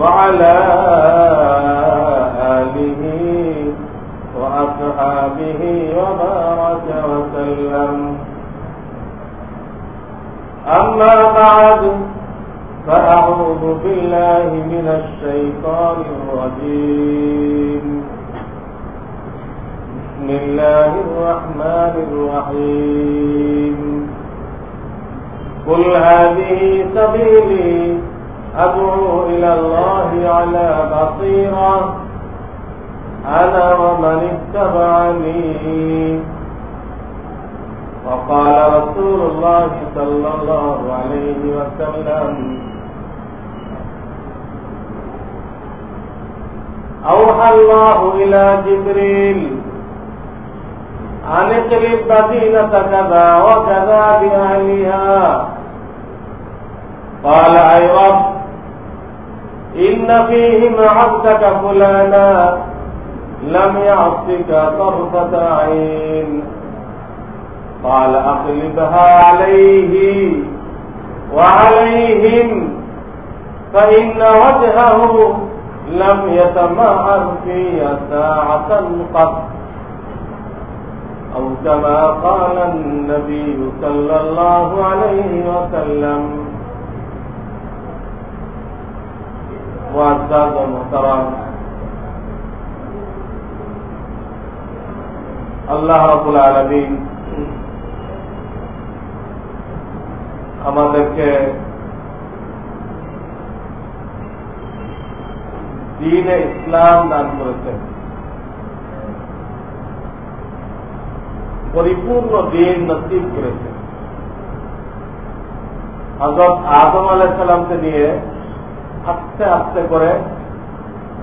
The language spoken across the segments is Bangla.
وعلى آله وأصحابه وبارك وسلم. أما بعد فأعوذ بالله من الشيطان الرجيم. بسم الله الرحمن الرحيم. قل هذه سبيلي أدعو إلى الله على بصيرة. أنا ومن اتبعني. وقال رسول الله صلى الله عليه وسلم أوحى الله إلى جبريل أن اقلب مدينة كذا وكذا بأهلها. قال أي رب إن فيهم عبدك فلانا لم يعصك طرفة عين. قال أقلبها عليه وعليهم فإن وجهه لم يتمعر في ساعة قط. أو كما قال النبي صلى الله عليه وسلم معزز محترم আল্লাহ রাবুল আলমিন আমাদেরকে দিনে ইসলাম দান করেছেন পরিপূর্ণ দিন নসিব করেছেন হজরত আদম আলাইসাল্লামকে নিয়ে আস্তে আস্তে করে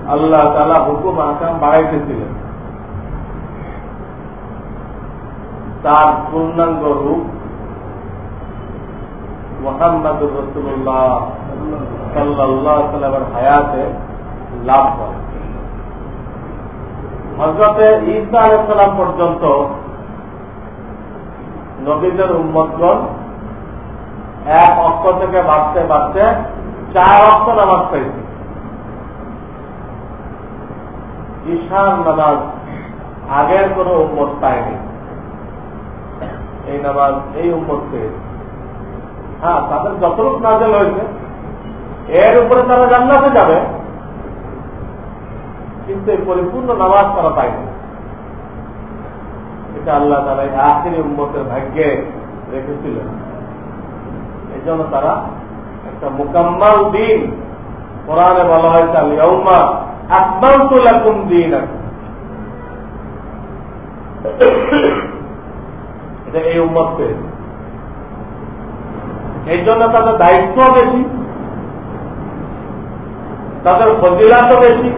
আল্লাহ তালা হুকুম আকাম বাড়াইতেছিলেন। তার পূর্ণাঙ্গ রূপ মোহাম্মদুর রসুল্লাহ সাল্লাহ সাল্লামের হায়াতে লাভ করে। হজরতে ঈসা আলাইসাল্লাম পর্যন্ত নবীদের উম্মতগণ এক অক্ষ থেকে বাড়তে বাড়তে চার অক্ষ নামাজ পেয়েছে ঈশান নামাজ আগের কোন উম্মত পায়নি। এই নামাজ এই উম্মত পেয়েছে হ্যাঁ তাদের যতটুক নাজেল হয়েছে, এর উপরে তারা জান্নাতে যাবে, কিন্তু এই পরিপূর্ণ নামাজ তারা পায়নি। এটা আল্লাহ তারা এই আখিরি উম্মতের ভাগ্যে রেখেছিলেন। এই জন্য তারা একটা মোকাম্মাল দিন। কোরআনে বলা হয়েছে আলিয়াউমা আকমাল তুলাকুম দিন এটা এই উম্মত এই জন্য তাদের দায়িত্ব বেশি, তাদের ফজিলাত বেশি।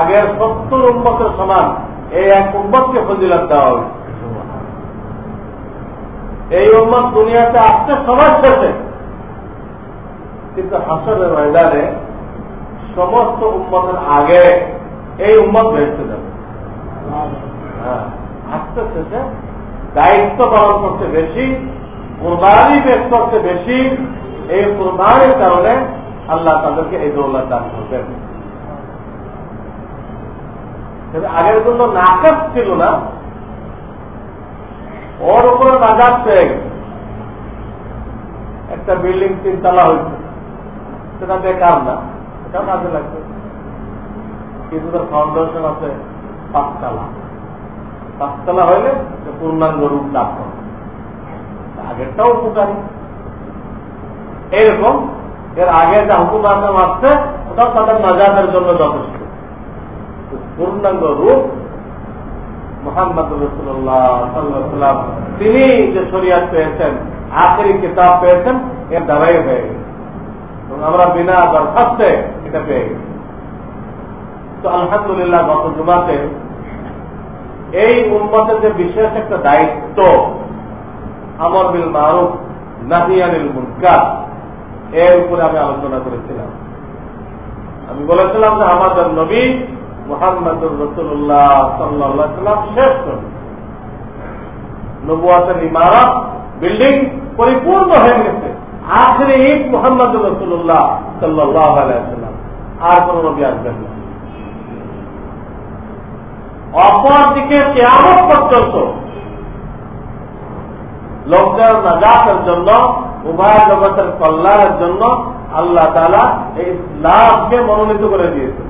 আগের সত্তর উম্মতের সমান এই এক উম্মতকে ফজিলাত দেওয়া হয়েছে। এই উম্মত দুনিয়াতে আসতে সমাজ শেষে। কিন্তু হাসরের ময়দানে সমস্ত উম্মতের আগে এই উম্মত ভেসতে যাবে। হ্যাঁ আসতে শেষে দায়িত্ব পালন করতে বেশি, কোরবানি পেশ করতে বেশি, এই কোরবানির কারণে আল্লাহ তাদেরকে এই দৌলত দান করবেন। আগের জন্য নাকাশ ছিল না। ওর উপরে গেছে। একটা বিল্ডিং তিনতলা হয়েছে। সেটা বেকার না সেটাও কাজে লাগবে। কিন্তু তার ফাউন্ডেশন আছে, পাঁচতলা। পাঁচতলা হইলে পূর্ণাঙ্গ রূপ লাভ করে আগেরটাও উপকারী। এইরকম এর আগে যা হুকুম আসাম আসছে ওটাও তাদের নাজাদের জন্য যথেষ্ট। পূর্ণাঙ্গ রূপ মোহাম্মদ রসুল্লাহ তিনি যে শরিয়াত পেয়েছেন, আখেরি কিতাব পেয়েছেন, এর দ্বারাই হয়ে গেছে। আমরা বিনা দরখাস্তে এটা পেয়ে গেছি। তো আলহামদুলিল্লাহ গত জুমাতে এই উন্মতের যে বিশেষ একটা দায়িত্ব, আমর বিল মারুফ নাহিয়ানিল মুনকার, এর উপরে আমি আলোচনা করেছিলাম। আমি বলেছিলাম যে আমাদের নবী মোহাম্মদুর রসুল্লাহ সাল্লাহ সাল্লাম শেষ নবী। নবুয়াতের ইমারত, বিল্ডিং পরিপূর্ণ হয়ে গেছে। আখরি ঈদ মোহাম্মদ রসুল্লাহ সাল্লাহ আর কোন নবী আসবেন না। অপরদিকে কেমন পর্যন্ত লোকদের নাজাতের জন্য, উভয় জগতের কল্যাণের জন্য আল্লাহ তালা এই ইসলামকে মনোনীত করে দিয়েছে।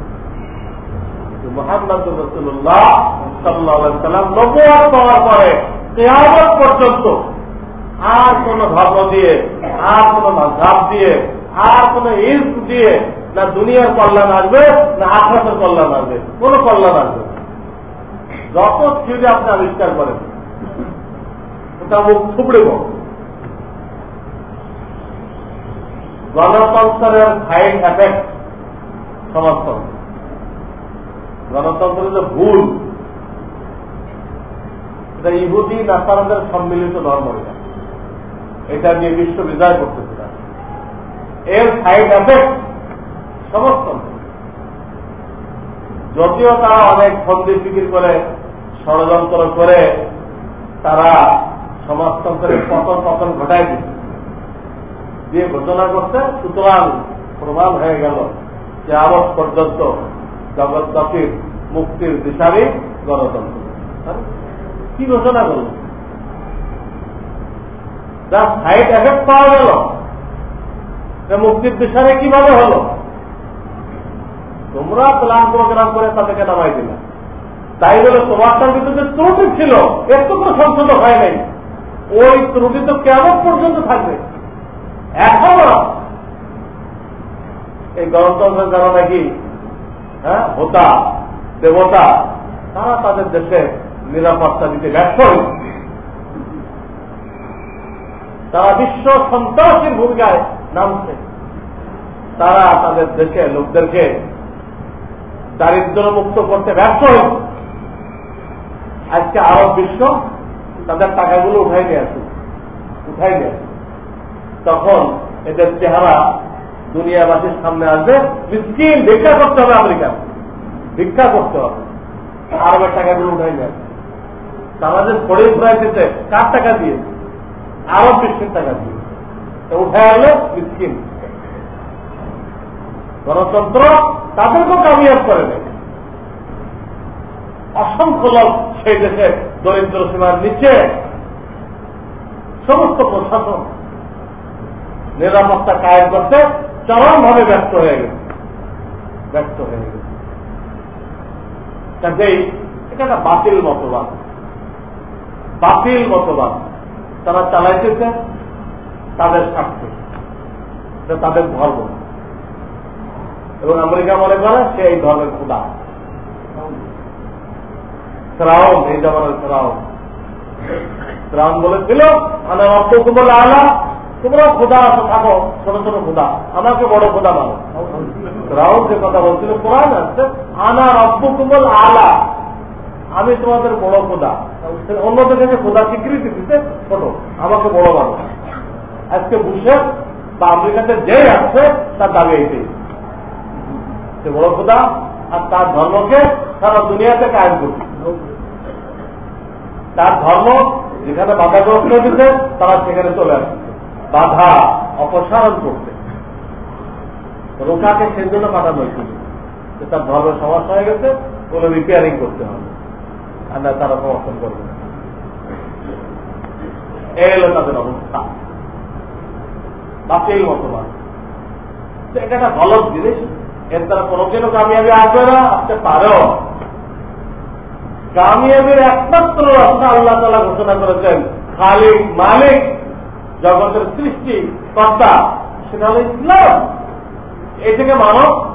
মোহাম্মদ রসুল্লাহ সাল্লাহ সাল্লাম নবুয়ার পাওয়ার পরে কেয়ামত পর্যন্ত আর কোন ধর্ম দিয়ে, আর কোন মাঝাব দিয়ে, আর কোন ইস্ক দিয়ে না দুনিয়ার কল্যাণ আসবে, না আখাতের কল্যাণ আসবে। কোন কল্যাণ আসবে যত থিওরি আপনি আবিষ্কার করেন, ওটা মুখ থুবড়ে গণতন্ত্রের সাইড এফেক্ট সমাজতন্ত্র গণতন্ত্রের যে ভুল, এটা ইহুদি নাসারাদের সম্মিলিত ধর্ম এটা। এটা নিয়ে বিশ্ব বিজয় করতেছে এর সাইড এফেক্ট সমাজতন্ত্র যদিও তারা অনেক ফন্দি ফিকির করে, ষড়যন্ত্র করে, তারা সমাজতন্ত্রের পতন পতন ঘটাই দিচ্ছে। দিয়ে ঘোষণা করছে, সুতরাং প্রমাণ হয়ে গেল যে আরব পর্যন্ত জগৎবাসীর মুক্তির দিশারি গণতন্ত্র। কি ঘোষণা করল? যার সাইড এফেক্ট পাওয়া গেল মুক্তির দিশারে কীভাবে হলো? তোমরা প্ল্যান প্রোগ্রাম করে তাদেরকে নামাই দিলা। তাই বলে তোমারটার ভিতরে ত্রুটি ছিল, এর তো সংশোধন হয় নাই। ওই ত্রুটি তো কেমন পর্যন্ত থাকবে? এখনও এই গণতন্ত্রের যারা নাকি হ্যাঁ হোতা দেবতা, তারা তাদের দেশে নিরাপত্তা দিতে ব্যর্থ হয়েছে। তারা বিশ্ব সন্ত্রাসীর ভূমিকায় নামছে। তারা তাদের দেশে, লোকদেরকে দারিদ্র মুক্ত করতে ব্যর্থ হয়েছে। আজকে আরব বিশ্ব তাদের টাকাগুলো উঠাই নিয়ে আসে, উঠাই নিয়ে তখন এদের চেহারা দুনিয়াবাসীর সামনে আসবে। মিসকিন ভিক্ষা করতে হবে আমেরিকা ভিক্ষা করতে হবে। আরবের টাকাগুলো উঠাই নিয়ে আসবে। তারা যে উঠাই দিতে কার টাকা দিয়ে আরব বিশ্বের টাকা দিয়ে। উঠায় আনলো মিসকিন। গণতন্ত্র তাদেরকেও কামিয়াব করে নেয় অসংখ্য লোক সেই দেশে দরিদ্র সীমার নিচে। সমস্ত প্রশাসন নিরাপত্তা কায়েম করতে চরমভাবে ব্যস্ত হয়ে গেছে। ব্যস্ত হয়ে গেছে। কাজেই এটা একটা বাতিল মতবাদ। বাতিল মতবাদ। তারা চালাইতেছে, তাদের স্বার্থে। তাদের ধর্ম। এবং আমেরিকা মনে করে সে এই ধর্মের খুদা। শ্রাউন এই জামানের শ্রাউন শ্রাউন বলেছিল, আনা রক্ত কুমল আলা তোমরা খোদা থাকো, ছোট ছোট খোদা। আমাকে বড় খোদা মানো শ্রাউন যে কথা বলছিল, কোরআন আসছে আনা রব্ব কুমল আলা আমি তোমাদের বড় খোদা। অন্যদের কাছে খোদা স্বীকৃতি দিতে ছোট আমাকে বড় মানো আজকে বুঝে বা আমেরিকাতে যে আসছে, তার দাবি এইটাই। সে বড় খোদা, আর তার ধর্মকে সারা দুনিয়াতে কায়েম করছে তার ধর্ম যেখানে বাধাগ্রস্ত দিতে তারা সেখানে চলে আসছে। বাধা অপসারণ করতে রোকাকে সেই জন্য পাঠানো হয়েছিল তার ধর্মের সমস্যা হয়ে গেছে, কোনো রিপেয়ারিং করতে হবে না তারা সমর্থন করবে। তাদের অবস্থা। মতবাদ। এটা একটা জিনিস। এর দ্বারা কামিয়াবি আসবে না, আসতে কামিয়াবির একমাত্র রাস্তা আল্লাহ তালা ঘোষণা করেছেন খালিক মালিক, জগতের সৃষ্টি কর্তা সেটা হলো ইসলাম। এই থেকে মানব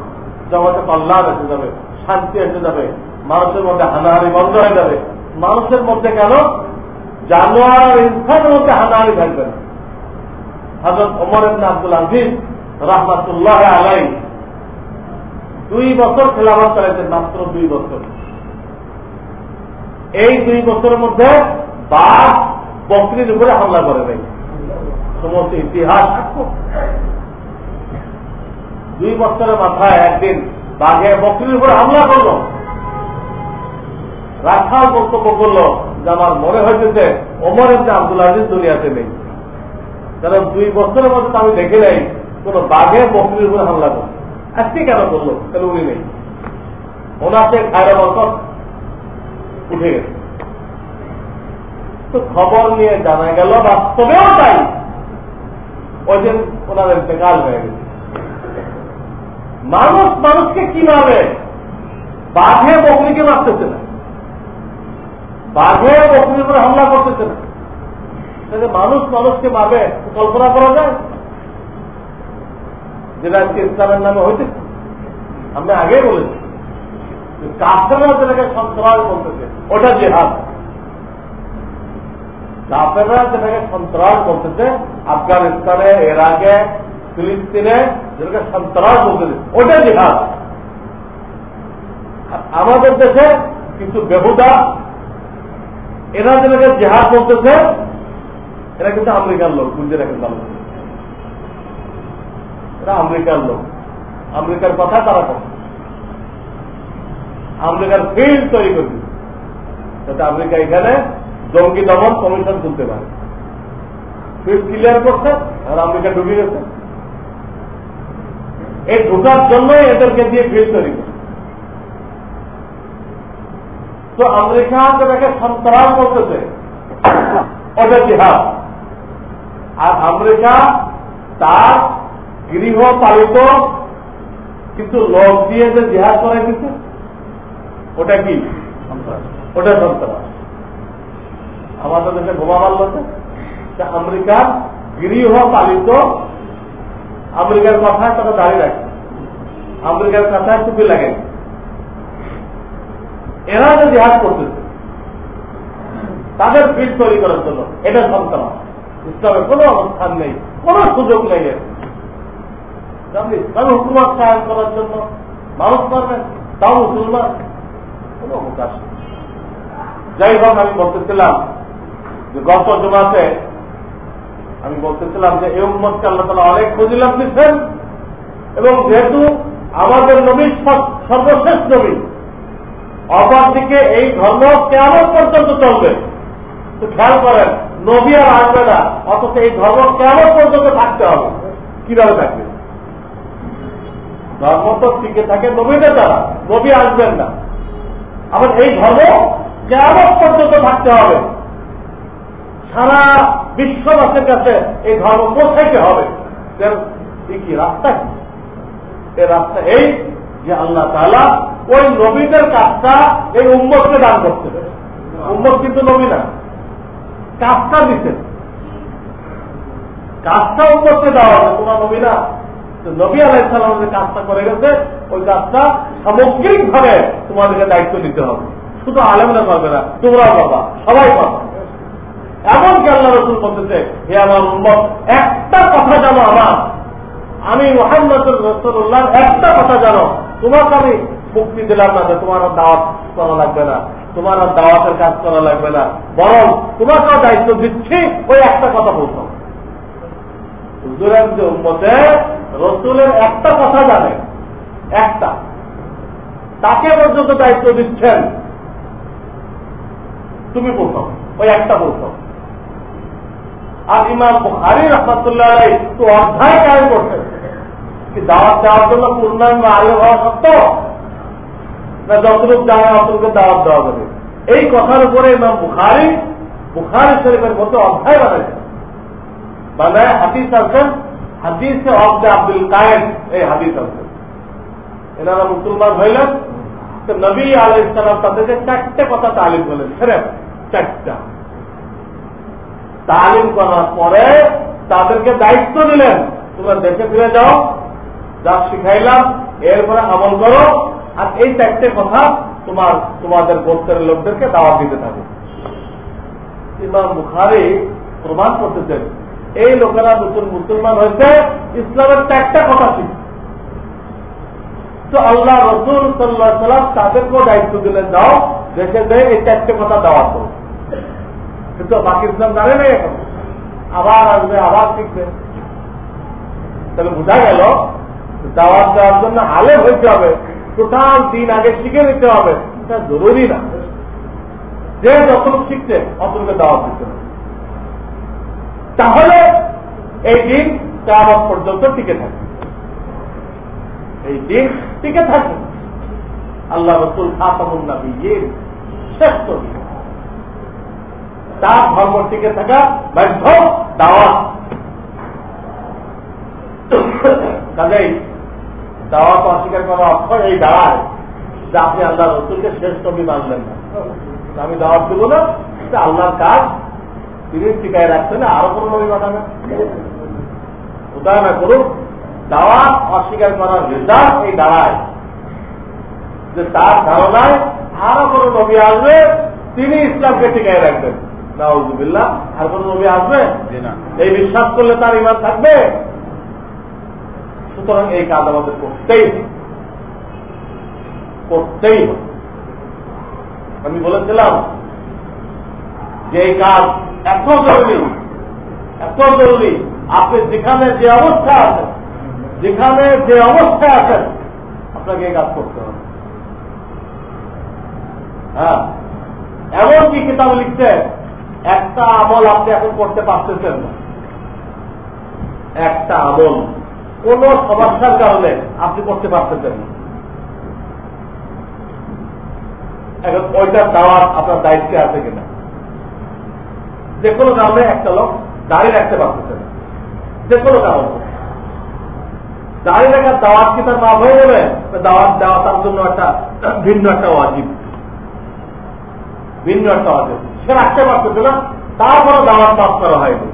জগতে কল্যাণ এসে যাবে। শান্তি এসে যাবে। মানুষের মধ্যে হানাহানি বন্ধ হয়ে যাবে। মানুষের মধ্যে কেন? জানোয়ার ইনসানের মধ্যে হানাহানি থাকবে না। হজরত ওমর ইবনে আব্দুল আজিজ রাহমাতুল্লাহ আলাই দুই বছর খেলাফত চালাইছেন, মাত্র দুই বছর। এই দুই বছরের মধ্যে বাঘ বকরির উপরে হামলা করে নাই সমস্ত ইতিহাস। দুই বছরের মাথায় একদিন বাঘে বকরির উপরে হামলা করল। রাখাল বক্তব্য করল যে আমার মনে হয়েছে ওমর এমনি আব্দুল আজিজ দুনিয়াতে নেই। কারণ দুই বছরের মধ্যে আমি দেখে নাই কোন বাঘে বকরির উপরে হামলা করে আজকে কেন করল? তাহলে উনি নেই। ওনাকে খায়রা বছর উঠে গেছে। তো খবর নিয়ে জানা গেল, বাস্তবেও তাই। ওই দিন ওনার ইন্তেকাল হয়ে গেছে। মানুষ মানুষকে কি মারবে বাঘে বকরিকে মারতেছে না? বাঘে বকরির উপরে হামলা করতেছে না? মানুষ মানুষকে মারবে কল্পনা করা যায়? যেটা আজকে ইসলামের নামে হইতে আমি আগে বলেছি কাফেররা যেটাকে সন্ত্রাস বলতেছে, ওটা জেহাদ। কাফেররা যেটাকে সন্ত্রাস বলতেছে, আফগানিস্তানে ইরাকে ফিলিস্তিনে যেটাকে সন্ত্রাস বলতেছে ওটা জেহাদ। আমাদের দেশে কিছু বেহুদা, এরা যেটাকে জেহাদ বলতেছে, এরা কিন্তু আমেরিকার লোক, বুঝতে রাখেন তাহলে এরা আমেরিকার লোক। আমেরিকার কথা তারা কথা আমেরিকার ফিল্ড তৈরি করবে যাতে আমেরিকা এখানে জঙ্গি দমন কমিশন তুলতে পারে। ফিল্ড ক্লিয়ার করছে, আর আমেরিকা ঢুকে গেছে। এই ঢুকার জন্যই এদেরকে দিয়ে ফিল্ড তৈরি করছে তো আমেরিকা যেটাকে সন্ত্রাস করতেছে ওটা আর আমেরিকা তার গৃহপালিত কিছু লোক দিয়ে যে জিহাদ করাই দিচ্ছে ওটা কি? ওটা সন্ত্রাস। আমাদের দেশে বোমা মারল আমেরিকার গৃহপালিত আমেরিকার মাথায় তারা দাঁড়িয়ে রাখে। আমেরিকার কাছে টুপি লাগে এরা যে জিহাদ করতেছে, তাদের ফিট তৈরি করার জন্য এটা সন্ত্রাস ইসলামের কোনো অবস্থান নেই, কোন সুযোগ নেই ইসলামী হুকুমত কায়ন করার জন্য মানুষ পারবেন তাও মুসলমান, কোন অবকাশ যাই হোক, আমি বলতেছিলাম যে গত জমাতে আমি বলতেছিলাম যে এই উম্মতকে আল্লাহ তালা অনেক ফজিলাম দিচ্ছেন এবং যেহেতু আমাদের নবী সর্বশেষ নবী অপরদিকে এই ধর্ম কেমন পর্যন্ত চলবে। তো খেয়াল করেন, নবী আর আসবে না, অথচ এই ধর্ম কেমন পর্যন্ত থাকতে হবে। কীভাবে থাকবে? ধর্ম তো টিকে থাকে নবীদের দ্বারা, নবী আসবেন না। আবার এই ধর্ম কেমন পর্যন্ত থাকতে হবে। সারা বিশ্ববাসের কাছে এই ধর্ম পৌঁছাইতে হবে। কি রাস্তা কি? এই রাস্তা এই যে আল্লাহ তালা ওই নবীদের কাজটা এই উম্মতকে দান করতে উম্মত কিন্তু নবী না। কাজটা দিচ্ছেন কাজটা উম্মতকে দেওয়া হবে, তোমার নবী না। নবী আলাইসালাম যে কাজটা করে গেছে, ওই কাজটা সামগ্রিক ভাবে তোমাদেরকে দায়িত্ব দিতে হবে। শুধু আলেমরা পারবে না, তোমরাও পাবা সবাই পাবা এমনকি আল্লাহ রসুল বলতেছে, হে আমার উম্মত, একটা কথা জানো আমার। আমি মোহাম্মদ রসুল্লাহ একটা কথা জানো। তোমাকে আমি মুক্তি দিলাম না যে তোমার দাওয়াত করা লাগবে না। তোমার আর দাওয়াতের কাজ করা লাগবে না। বরং তোমাকেও দায়িত্ব দিচ্ছি, ওই একটা কথা বলতাম যে উন্মতে রসুলের একটা কথা জানে। একটা। তাকে পর্যন্ত দায়িত্ব দিচ্ছেন। তুমি বলতাম, ওই একটা বলতাম। আর ইমাম বুখারি রহমতুল্লাহ তো অধ্যায় কায়ন করছেন কি দাওয়াত দেওয়ার জন্য আলো হওয়া না যতটুক অতটুকু দাওয়াত দেওয়া যাবে। এই কথার উপরে ইমাম বুখারি বুখারি শরীফের অধ্যায় বানাইছেন বানায় হাদিস হাদিসে অব্দে আব্দুল কায়েম এই হাদিস আছেন। এনারা মুসলমান হইলেন। নবী আলাই তাদেরকে চারটে কথা তালিম বলেন ছেড়ে চারটা। তালিম করার পরে তাদেরকে দায়িত্ব দিলেন। তোমরা দেশে ফিরে যাও, যা শিখাইলাম, এরপরে আমল করো। আর এই চারটে কথা তোমার, তোমাদের গোত্রের লোকদেরকে দাওয়াত দিতে থাকে। ইমাম বুখারি প্রমাণ করতেছেন, এই লোকেরা নতুন মুসলমান হয়েছে, ইসলামের চারটা কথা ছিল তো আল্লাহ রসুল সাল্লাহ সাল্লাম তাদেরকেও দায়িত্ব দিলেন, যাও দেশে দেয় এই চারটে কথা দেওয়া তো কিন্তু বাকি ইসলাম জানে না এখন। আবার আসবে, আবার শিখবে। তাহলে বোঝা গেল, দাওয়াত দেওয়ার জন্য আলে হইতে হবে। টোটাল দিন আগে শিখে নিতে হবে। এটা জরুরি না। যে যখন শিখছে অতটুকু দাওয়াত দিতে হবে। তাহলে এই দিন কেমন পর্যন্ত টিকে থাকে। এই দিন টিকে থাকে। আল্লাহ রসুল খাতামুল নবীর শ্রেষ্ঠ দিন তার ধর্ম টিকে থাকা বাধ্য দাওয়াত কাজেই দাওয়াত অস্বীকার করা অর্থ এই দাঁড়ায় যে আপনি আল্লাহ রসুলকে শেষ নবী মানলেন না। আমি দাওয়াত দেবো না আল্লাহর কাজ তিনি টিকায় রাখছেন আরও কোনো নবী পাঠাবেন? উদাহরণ করুন দাওয়াত অস্বীকার করার রেজাল্ট এই দাঁড়ায় যে তার ধারণায় আরও কোন নবী আসবে, তিনি ইসলামকে টিকায় রাখবেন। আর কোন নবী আসবে? এই বিশ্বাস করলে তার ইমান থাকবে? সুতরাং এই কাজ আমাদের করতেই করতেই আমি বলেছিলাম যে এই কাজ এত জরুরি এত জরুরি আপনি যেখানে যে অবস্থা আছেন যেখানে যে অবস্থায় আছেন আপনাকে এই কাজ করতে হবে। হ্যাঁ? এমন কি কিতাব লিখছে একটা আমল আপনি এখন করতে পারতেছেন না। একটা আমল। কোন সমস্যার কারণে আপনি করতে পারতেছেন না। এখন ওইটার দাওয়াত আপনার দায়িত্বে আছে কিনা? যে কোনো কারণে একটা লোক দাঁড়িয়ে রাখতে পারতেছে না। যে কোনো কারণে। দাঁড়িয়ে রাখার দাওয়াত কি তার মাফ হয়ে যাবে? দাওয়াত দেওয়া তার জন্য একটা ভিন্ন একটা অজীব ভিন্ন একটা অজীব সে রাখতে পারতেছে না, তারপরে দাওয়াত পাস করা হয়নি।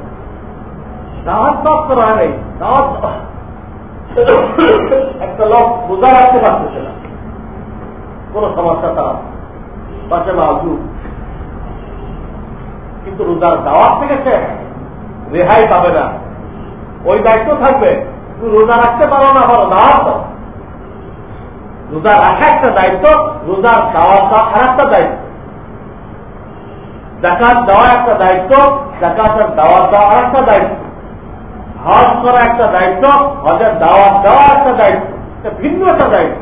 দাওয়াত পাস করা হয়নি, দাওয়াত একটা লোক রোজা রাখতে পারতেছে না। কোন সমস্যা তার পাশে কিন্তু রোজার দাওয়াত থেকে সে রেহাই পাবে না। ওই দায়িত্ব থাকবে রোজা রাখতে পারো না পারো দাওয়াত দাও। রোজা রাখা একটা দায়িত্ব, রোজার দাওয়াত দেওয়া আর একটা দায়িত্ব। জাকাত দেওয়া একটা দায়িত্ব, জাকাতের দাওয়াত দেওয়া আর একটা দায়িত্ব। হজ করা একটা দায়িত্ব, হজের দাওয়াত দেওয়া একটা দায়িত্ব। ভিন্ন একটা দায়িত্ব।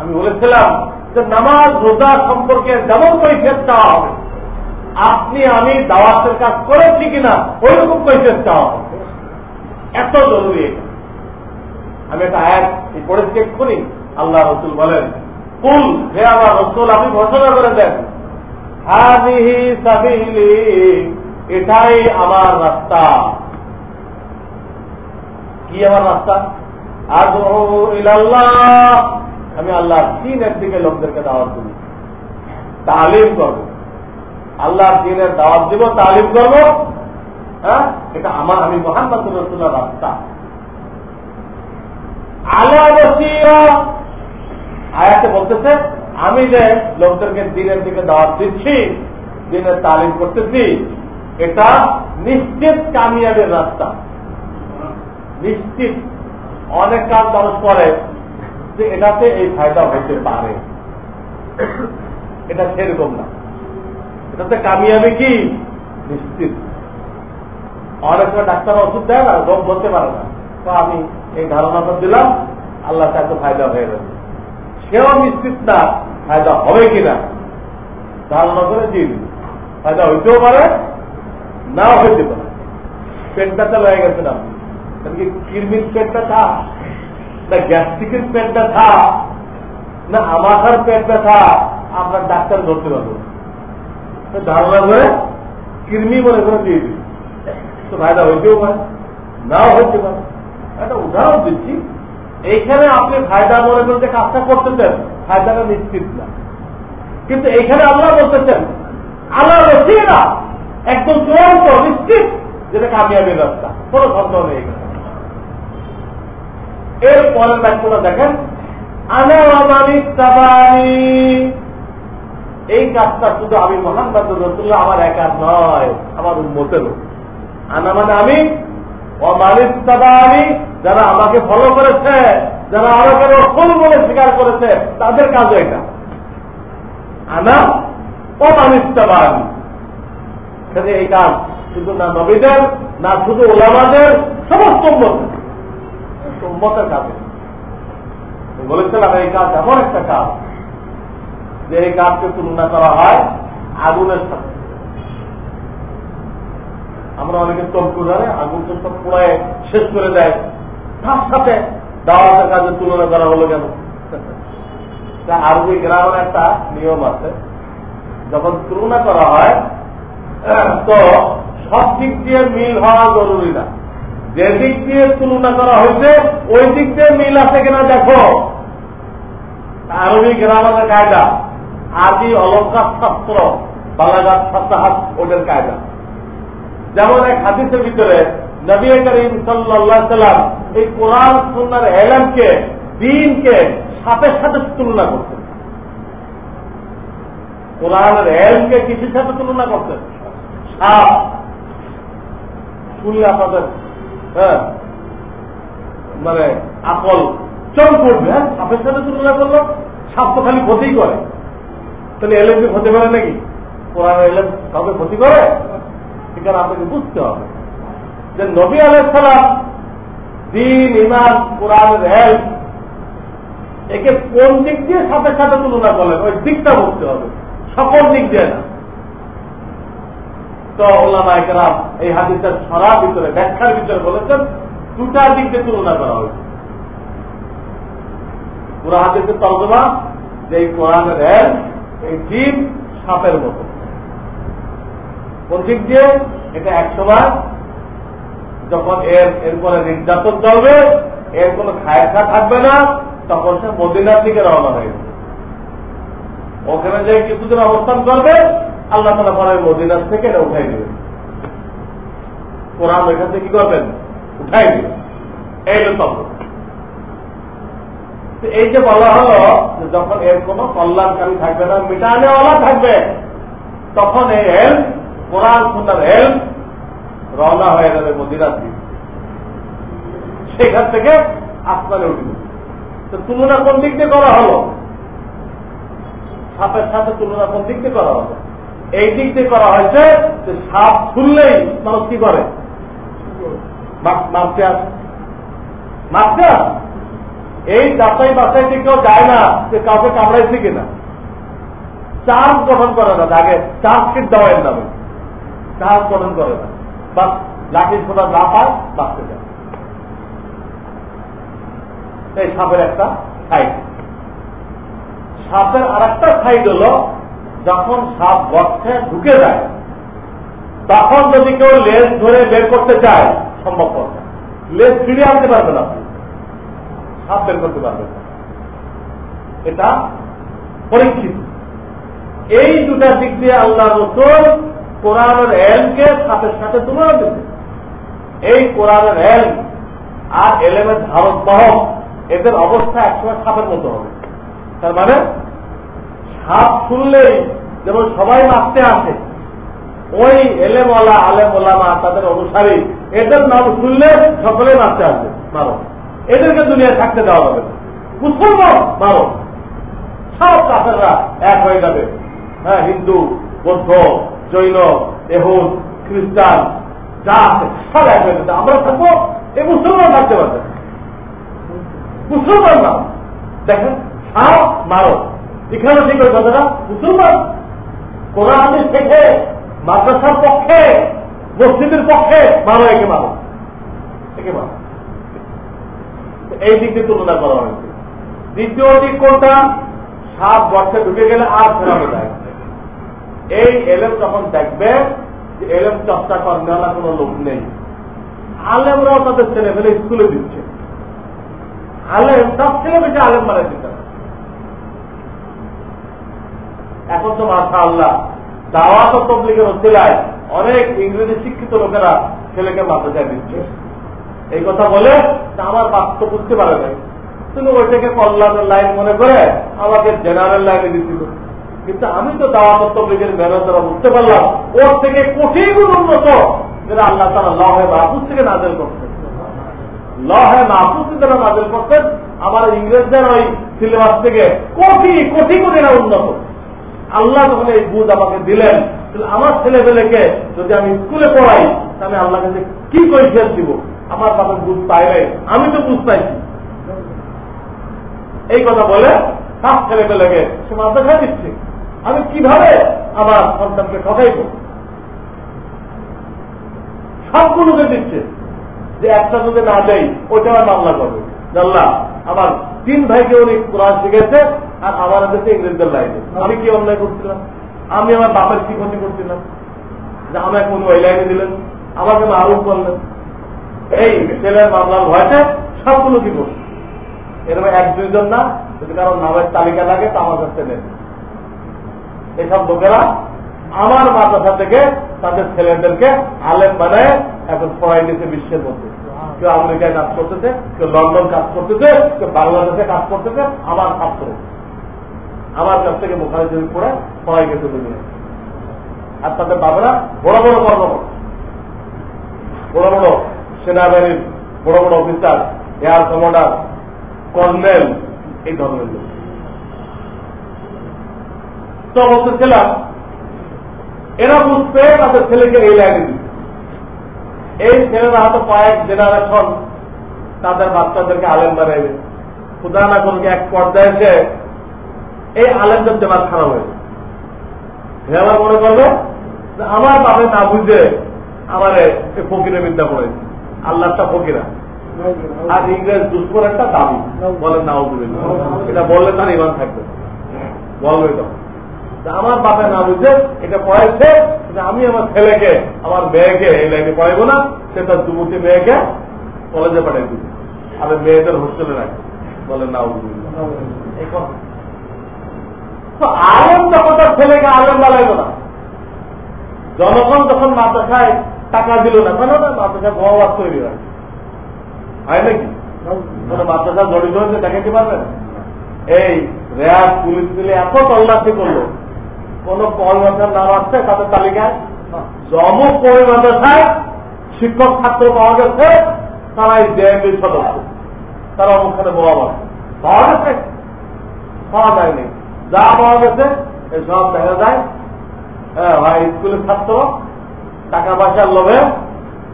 আমি বলেছিলাম যে নামাজ, রোজা সম্পর্কে যেমন কৈফিয়ত চাওয়া হবে, আপনি, আমি দাওয়াতের কাজ করেছি কিনা ওই রকম কৈফিয়ত চাওয়া হবে। এত জরুরি এটা। আমি একটা আয়াত পড়েছি এক্ষুনি। আল্লাহ রসুল বলেন, কুল, হে আমার রসুল, আপনি ঘোষণা করে দেন এটাই আমার রাস্তা। কি আমার রাস্তা? আজ ইলাল্লাহ। আমি আল্লাহ দিনের দিকে লোকদেরকে দাওয়াত দিব। তালিম করব। আল্লাহ দিনের দাওয়াত দিব, তালিম করব। হ্যাঁ? এটা আমার, আমি মোহাম্মদ রসুল্লাহ রাস্তা। আলা আয়াতে বলতেছে আমি যে লোকদেরকে দিনের দিকে দাওয়াত দিচ্ছি, দিনের তালিম করতেছি, এটা নিশ্চিত কামিয়াবের রাস্তা। নিশ্চিত। অনেক কাজ মানুষ করে যে এটাতে এই ফায়দা হইতে পারে। এটা সেরকম না। এটাতে কামিয়াবি কি? নিশ্চিত। অনেক ডাক্তার ওষুধ দেয় না, রোগ বলতে পারে না। তো আমি এই ধারণাটা দিলাম, আল্লাহ তাকে ফায়দা হয়ে যাবে। সেও নিশ্চিত না ফায়দা হবে কিনা। ধারণা করে দিয়ে ফায়দা হইতেও পারে, নাও হইতে পারে। পেট ব্যথা হয়ে গেছে না কি কিরমির পেট ব্যথা না গ্যাস্ট্রিকের পেট ব্যথা না আমাখার পেট ব্যথা আপনার ডাক্তার ধরতে পারব। ধারণা করে কৃমি মনে করে দিয়ে দিই তো ফায়দা হইতেও পারে, নাও হইতে পারে। একটা উদাহরণ দিচ্ছি। এইখানে আপনি ফায়দা মনে করেন যে কাজটা করতেছেন, ফায়দাটা নিশ্চিত না। কিন্তু এইখানে আল্লাহ বলতেছেন, আল্লাহ না একদম চূড়ান্ত, নিশ্চিত যেটা কামিয়াবি রাস্তা। কোনো সন্দেহ নেই এর পরের ব্যাখ্যাটা দেখেন, আনা অমানিক এই কাজটা শুধু আমি মোহাম্মদ রসুল্লাহ আমার একা নয়, আমার উন্মতেরও আনা মানে আমি অমানিক আমি যারা আমাকে ফলো করেছে, যারা আমাকে রসুল বলে স্বীকার করেছে, তাদের কাজও এটা। আনা অমানিক আমি এই কাজ শুধু না নবীদের, না শুধু ওলামাদের, সমস্ত উম্মতের। কাজে বলেছিলাম, এই কাজ এমন একটা কাজ যে এই কাজকে তুলনা করা হয় আগুনের সাথে। আমরা অনেকে তম্পু জানে, আগুন তো সব পুরায় শেষ করে দেয়। তার সাথে দাওয়াতের কাজে তুলনা করা হলো কেন? আরবি গ্রামের একটা নিয়ম আছে, যখন তুলনা করা হয়, তো সব দিক দিয়ে মিল হওয়া জরুরি না। যে দিক দিয়ে তুলনা করা হয়েছে, ওই দিক দিয়ে মিল আছে কিনা দেখো। আরবি গ্রামের কায়দা, আদি অলঙ্কার শাস্ত্র বালাঘাট সাতাহাত ওদের কায়দা। যেমন এক হাদিসের ভিতরে নবী করিম সাল্লাম এই কোরআন সুন্নার এলামকে, দিনকে সাথে সাথে তুলনা করতেন। কোরআনের এলমকে কিছুর সাথে তুলনা করতেন? সাপ। শুনলে আপনাদের হ্যাঁ মানে আকল চল করবে হ্যাঁ সাপের সাথে তুলনা করল সাপ তো খালি ক্ষতি করে। তাহলে এলেম কি ক্ষতি করে নাকি? কোরআন এলেম কাউকে ক্ষতি করে? সেখানে আপনাকে বুঝতে হবে যে নবী আলাইসালাম দিন ইমান কোরআনের হেল্প একে কোন দিক দিয়ে সাথে সাথে তুলনা করলেন? ওই দিকটা বুঝতে হবে। সকল দিক দিয়ে না। তো ওলামা একরাম এই হাদিসের সরা ভিতরে, ব্যাখ্যার ভিতরে বলেছেন, দুটা দিক দিয়ে তুলনা করা হয়েছে। পুরো হাদিসের তর্জমা যে এই কোরআনের এর এই জীব সাপের মতো। কোন দিক দিয়ে এটা একসময় যখন এর, এরপরে নির্যাতন চলবে, এর কোন খায় খা থাকবে না, তখন সে মদিনার দিকে রওনা হয়ে ওখানে যে কিছুদিন অবস্থান করবে, আল্লাহ তালা পরে মদিনার থেকে এটা উঠাই দেবে। কোরআন এখান থেকে কি করবেন? উঠাই দেবে। এই তখন এই যে বলা হলো যখন এর কোন কল্যাণকারী থাকবে না মিটানেওয়ালা থাকবে, তখন এই হেল কোরআন সুন্দর হেল রওনা হয়ে যাবে মদিনার দিকে সেখান থেকে আসমানে উঠবে। তো তুলনা কোন দিক দিয়ে করা হলো? সাপের সাথে তুলনা কোন দিক দিয়ে করা হলো? এই দিক দিয়ে করা হয়েছে যে সাপ খুললেই মানুষ কি করে? মারতে আসে। মারতে আসে? এই যাচাই বাছাইতে কেউ যায় না যে কাউকে কামড়াইছে কিনা? চার্জ গঠন করে না আগে চার্জ কিট দেওয়ার নামে। চার্জ গঠন করে না। বা লাঠি ছোটা না পায় বাঁচতে যায় এই সাপের একটা সাইড সাপের আর একটা সাইড হল, যখন সাপ গর্থে ঢুকে যায়, তখন যদি কেউ লেজ ধরে বের করতে চায়, সম্ভব লেজ ফিরে আনতে পারবে না সাপ বের করতে পারবে না। এটা পরীক্ষিত। এই দুটা দিক দিয়ে আল্লাহ রসুল কোরআনের এলকে সাথের সাথে তুলনা দিচ্ছে এই কোরআনের এল আর এলেমের ধারক বাহক এদের অবস্থা একসময় সাপের মতো হবে। তার মানে সাপ শুনলেই যেমন সবাই মারতে আসে, ওই এলেমওয়ালা আলেমওয়ালামা তাদের অনুসারী, এদের নাম শুনলে সকলে মারতে আসবে, মারো। এদেরকে দুনিয়া থাকতে দেওয়া হবে মুসলমান, মারো। সব কাফেররা এক হয়ে যাবে। হ্যাঁ হিন্দু, বৌদ্ধ জৈন এহুদ খ্রিস্টান যা আছে সব এক হয়ে আমরা থাকব এই মুসলমান থাকতে পারবে। মুসলমান না। দেখেন, সাপ মারো এখানে ঠিক ওই কথাটা? মুসলমান। কোরআন শেখে, মাদ্রাসার পক্ষে, মসজিদের পক্ষে মারো একে মারো। একে মারো। এই দিক দিয়ে তুলনা করা হয়েছে। দ্বিতীয় দিক কোনটা? সাত বর্ষে ঢুকে গেলে আর ফেরানো যায় এই এলেম যখন দেখবে যে এলেম চর্চা করার কোন লোক নেই। আলেমরাও তাদের ছেলে ফেলে স্কুলে দিচ্ছে। আলেম, সব থেকে বেশি আলেম মানে দিতে এখন তো মাথা আল্লাহ দাওয়াত তবলিগের অতিলায় অনেক ইংরেজি শিক্ষিত লোকেরা ছেলেকে মাদ্রাসায় দিচ্ছে। এই কথা বলে আমার বাস্তব বুঝতে পারে নাই। তুমি ওইটাকে কল্যাণের লাইন মনে করে আমাকে জেনারেল লাইনে দিচ্ছিল কিন্তু আমি তো দাওয়াত তবলিগের মেহনতরা বুঝতে পারলাম, ওর থেকে কোটি গুণ উন্নত যেটা আল্লাহ তারা লহে মাহফুজ থেকে নাজেল করতেন লহে মাহফুজ থেকে তারা নাজেল করতেন আমার ইংরেজদের ওই সিলেবাস থেকে কোটি কোটি কোটি না উন্নত। আল্লাহ যখন এই বুধ আমাকে দিলেন আমার ছেলে ছেলেপেলেকে যদি আমি স্কুলে পড়াই, তাহলে আল্লাহ কাছে কি কৈফিয়ত দিব? আমার বাবার বুধ পাইলে আমি তো বুঝ পাইছি। এই কথা বলে সব ছেলেপেলেকে সে মাদ্রাসা দিচ্ছে। আমি কীভাবে আমার সন্তানকে ঠকাইব সবগুলোকে দিচ্ছে, যে একটা যদি না দেয় ওইটা আমার মামলা করবে। জানলা, আমার তিন ভাইকে উনি কোরআন শিখেছে আর আমার দেশে ইংরেজদের লাইনে। আমি কি অন্যায় করছিলাম? আমি আমার বাপের কি ক্ষতি করছিলাম? যে আমাকে কোন ওই লাইনে দিলেন? আমাকে আরোপ করলেন। এই ছেলের মামলার ভয়তে সবগুলো কি করছে? এরকম এক দুইজন না, যদি কারণ নামের তালিকা লাগে, তা আমার কাছে নেই। এসব লোকেরা আমার মাদ্রাসা থেকে তাদের ছেলেদেরকে আলেম বানায় এখন পড়াই দিতে বিশ্বের মধ্যে। কেউ আমেরিকায় কাজ করতেছে, কেউ লন্ডন কাজ করতেছে, কেউ বাংলাদেশে কাজ করতেছে, আমার ছাত্র আমার কাছ থেকে মুখারি পড়ে পড়াই গেছে দুনিয়া আর তাদের বাবারা বড় বড় কর্ম বড় বড় সেনাবাহিনীর, বড় বড় অফিসার, এয়ার কমান্ডার, কর্নেল, এই ধরনের লোক। তো বলতেছিলাম এরা বুঝতে তাদের ছেলেকে এই লাইনে দিচ্ছে এই ছেলেরা হয়তো কয়েক জেনারেশন তাদের বাচ্চাদেরকে আলেম বানাইবে। ক্ষুদা না করুক, এক পর্যায়ে এসে এই আলেমদের দেমার খারাপ হয়েছে আবার মনে করবে আমার বাপে না বুঝে আমার ফকিরে বিদ্যা পড়েছে আল্লাহটা ফকিরা। আর ইংরেজ দুষ্কর একটা দাবি বলেন না এটা বললে তার ইমান থাকবে। বলবে তো আমার বাপের না বুঝে এটা পড়াইছে আমি আমার ছেলেকে আমার মেয়েকে এই লাইনে পড়াইবো না সে তার যুবতী মেয়েকে কলেজে পাঠাই দিবে। আমি মেয়েদের হোস্টেলে রাখি বলেন না তো আলম যখন তার ছেলেকে আলম বানাইব না জনগণ যখন মাদ্রাসায় টাকা দিল না কেন না মাদ্রাসায় বহবাস তৈরি হয়। হয় নাকি? কোন মাদ্রাসা জড়িত হয়েছে দেখাতে পারবেন? এই র্যাব পুলিশ মিলে এত তল্লাশি করল কোন মাদ্রাসার নাম আসছে, তাদের তালিকায় কল মাদ্রাসায় শিক্ষক ছাত্র পাওয়া গেছে, তারা এই জেএমবি সদস্য। তারা ওখানে বহাবাস পাওয়া গেছে? পাওয়া যায়নি। যা পাওয়া গেছে সব দেখা যায়। হ্যাঁ স্কুলের ছাত্র, টাকা পয়সার লোভে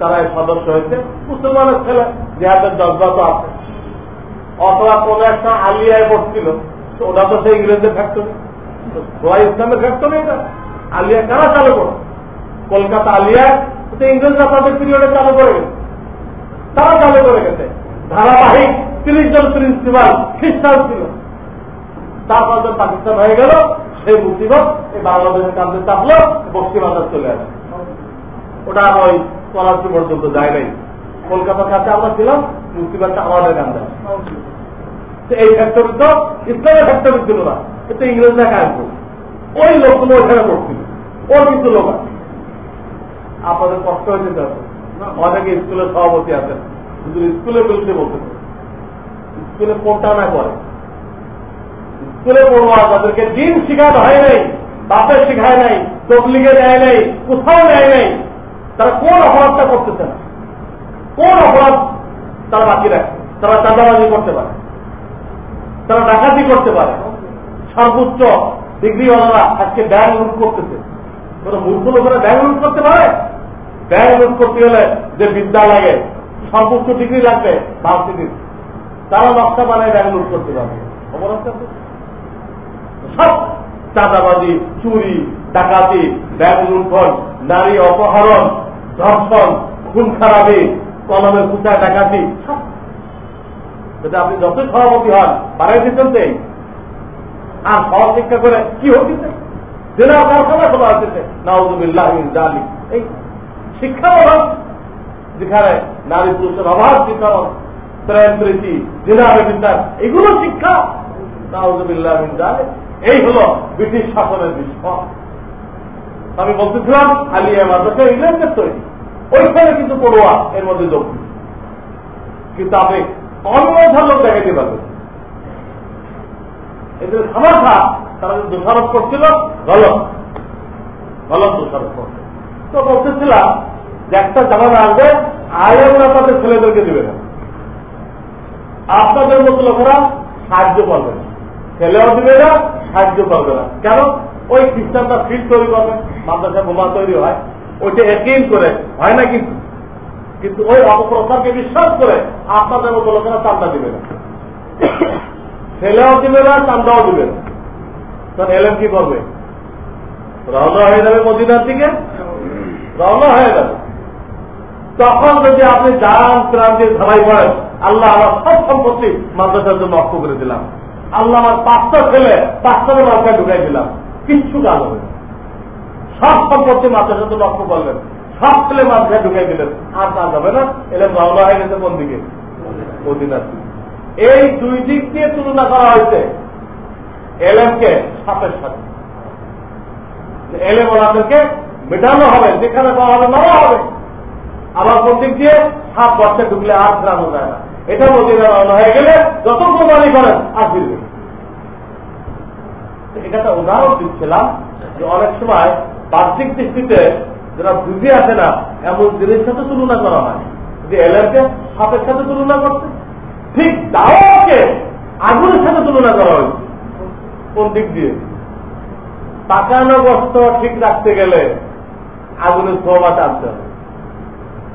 তারা সদস্য হয়েছে। মুসলমানের ছেলে যেহাদের জজবা তো আছে। অথবা কোন একটা আলিয়ায় তো ওটা তো সেই ইংরেজদের ফ্যাক্টরি সোয়া ইসলামের ফ্যাক্টরি এটা আলিয়া কারা চালু করো কলকাতা আলিয়া ইংরেজরা তাদের পিরিয়ডে চালু করে তারা চালু করে গেছে। ধারাবাহিক তিরিশ জন প্রিন্সিপাল খ্রিস্টান ছিল। তারপর যখন পাকিস্তান হয়ে গেল, সেই মুসিবত এই বাংলাদেশের চলে আসে ওটা ওই কলাচি পর্যন্ত যায় নাই। কলকাতার কাছে আমরা ছিলাম মুসিবাদটা আমাদের এই ফ্যাক্টরি তো ইসলামের ফ্যাক্টরি ছিল না। কিন্তু ইংরেজরা কায়ম করছে ওই লোকগুলো ওখানে পড়ছিল ওর কিছু লোক আছে। আপনাদের কষ্ট হয়েছে তো। অনেকে স্কুলের সভাপতি আছেন শুধু স্কুলের বিরুদ্ধে বলতে স্কুলে কোনটা না করে স্কুলে পড়ুয়া তাদেরকে দিন শিখানো হয় নাই, বাপে শিখায় নাই, তবলিগে দেয় নাই, কোথাও দেয় নাই, তারা কোন অপরাধটা করতেছে না কোন অপরাধ তারা বাকি রাখে? তারা চাঁদাবাজি করতে পারে। তারা ডাকাতি করতে পারে। সর্বোচ্চ ডিগ্রিওয়ালারা আজকে ব্যাংক লুট করতেছে। কোন মূর্খ লোকেরা ব্যাংক লুট করতে পারে? ব্যাংক লুট করতে গেলে যে বিদ্যা লাগে, সর্বোচ্চ ডিগ্রি লাগবে ভার্সিটির তারা নকশা বানায় ব্যাংক লুট করতে পারবে। অপরাধ সব চাঁদাবাজি, চুরি, ডাকাতি ব্যাংক লুণ্ঠন, নারী অপহরণ, ধর্ষণ, খুন খারাপি কলমের কুচা ডাকাতি, সব। যদি আপনি যতই সভাপতি হন, বাড়াই দিতেন তো আর সহজ শিক্ষা করে কি হচ্ছে জেলা কারখানা খোলা হচ্ছে নাউজুবিল্লাহ জালি এই শিক্ষার অভাব যেখানে নারী পুরুষের অভাব শিক্ষার প্রেম প্রীতি দিনারে বিদ্যার এগুলো শিক্ষা। নাউজুবিল্লাহ এই হলো ব্রিটিশ শাসনের বিষয় আমি বলতেছিলাম আলিয়া মাদ্রাসা ইংল্যান্ডের তৈরি। ওইখানে কিন্তু পড়ুয়া এর মধ্যে যোগ কিন্তু আপনি অন্যথার লোক দেখাইতে পারবেন এদের খামাখা। তারা যে দোষারোপ করছিল, গলত। গলত দোষারোপ করছে। তো বলতেছিলাম যে একটা জামানা আসবে আলেমরা তাদের ছেলেদেরকে দিবে না। আপনাদের মতো লোকেরা সাহায্য করবে না। ছেলেও দিবে না, সাহায্য করবে না। কেন? ওই খ্রিস্টানরা ফিল্ড তৈরি করবে মাদ্রাসা বোমা তৈরি হয়, ওইটা একই করে। হয় না কিন্তু? কিন্তু ওই অপপ্রচারকে বিশ্বাস করে আপনাদের মতো লোকেরা চান্দা দিবে না। ছেলেও দিবে না চান্দাও দিবে না। তখন এলেন কি করবে রওনা হয়ে যাবে মদিনার দিকে? রওনা হয়ে যাবে। তখন যদি আপনি যান ত্রাণ দিয়ে ধারাই পড়েন আল্লাহ আমার সব সম্পত্তি মাদ্রাসার জন্য অক্ষ করে দিলাম। আল্লাহ আমার পাঁচটা ছেলে পাঁচটাকে মাথায় ঢুকাই দিলাম। কিচ্ছু কাজ হবে সব সম্পত্তি মাদ্রাসার জন্য অক্ষ করলেন। সব ছেলে মাথায় ঢুকাই দিলেন। আর কাজ হবে না। এলে রওনা হয়ে গেছে কোন দিকে? মদিনার দিকে। এই দুই দিক দিয়ে তুলনা করা হয়েছে। এলএমকে সাপের সাথে। এলএম ওনাদেরকে মেটানো হবে, যেখানে পাওয়া হবে নেওয়া হবে। আবার কোন দিক দিয়ে সাপ বর্ষে ঢুকলে আর গ্রাম যায় না। এটা মদিনা রওনা হয়ে গেলে যত কোরবানি করেন, আর ফিরবে এটা একটা উদাহরণ দিচ্ছিলাম যে অনেক সময় বাহ্যিক দৃষ্টিতে যারা বুঝে আসে না, এমন জিনিস সাথে তুলনা করা হয়। যে এলএমকে সাপের সাথে তুলনা করছে। ঠিক দাওয়াকে আগুনের সাথে তুলনা করা হয়েছে। কোন দিক দিয়ে? পাকানো বস্ত ঠিক রাখতে গেলে আগুনের ছোঁয়া টানতে হবে।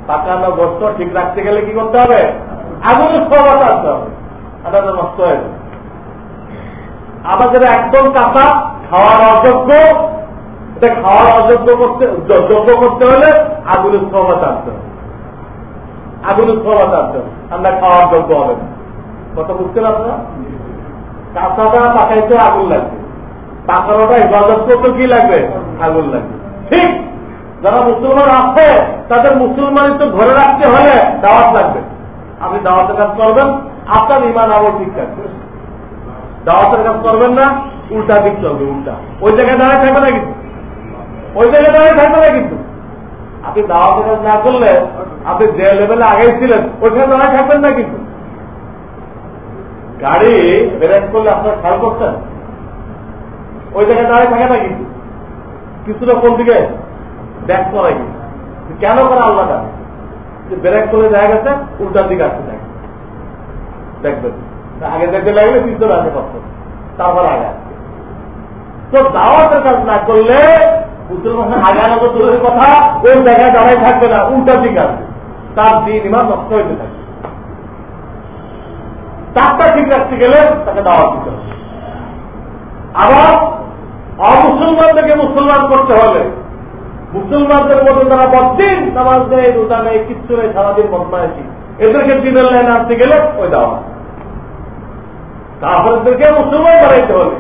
পাকানো বস্ত ঠিক রাখতে গেলে কি করতে হবে? আগুনের ছোঁয়া টানতে হবে। এটা তো নষ্ট হয়ে যাবে। আমাদের একদম কাঁচা খাওয়ার অযোগ্য, এটা খাওয়ার অযোগ্য করতে যোগ্য করতে হলে আগুনের ছোঁয়া টানতে হবে। আগুনের ছোঁয়া টানতে হবে। আমরা খাওয়ার যোগ্য হবে না। কথা বুঝছেন আপনারা কাঁচাটা পাকাইতে আগুন লাগবে। পাকানোটা হেফাজত করতে কি লাগবে? আগুন লাগবে। ঠিক। যারা মুসলমান আছে, তাদের মুসলমানিত্ব ধরে রাখতে হলে দাওয়াত লাগবে। আপনি দাওয়াতের কাজ করবেন, আপনার ইমান আবার ঠিক থাকবে। দাওয়াতের কাজ করবেন না, উল্টা দিক চলবে, উল্টা। ওই জায়গায় দাঁড়ায় থাকবে না কিন্তু। ওই জায়গায় দাঁড়ায় থাকবে না কিন্তু। আপনি দাওয়াতের কাজ না করলে আপনি যে লেভেলে আগেই ছিলেন ওইখানে দাঁড়ায় থাকবেন না কিন্তু। গাড়ি ব্রেক করলে আপনার খেয়াল করছেন? ওই জায়গায় দাঁড়িয়ে থাকে না কিন্তু। কিছুটা কোন দিকে ব্যাক করা কিন্তু। কেন করে আল্লাহ যে ব্রেক করে দেখা গেছে উল্টার দিকে আসতে থাকে। দেখবেন। আগে দেখতে লাগলে পিছনে আসে কষ্ট। তারপর আগে তো দাওয়াতের কাজ না করলে মুসলমান আগানো তো দূরের কথা ওই জায়গায় দাঁড়াই থাকবে না উল্টার দিকে আসবে। তার দিন ইমান নষ্ট হইতে থাকে। চারটা ঠিক রাখতে গেলে তাকে দাওয়াত দিতে হবে। আবার অমুসলমানদেরকে মুসলমান করতে হলে মুসলমানদের মধ্যে তারা বদিন নামাজ নেই, রোজা নেই, কিচ্ছু নেই, সারাদিন বদমাইছি এদেরকে দিনের লাইনে আনতে গেলে ওই দাওয়া কাফেরদেরকে মুসলমান বানাইতে হলে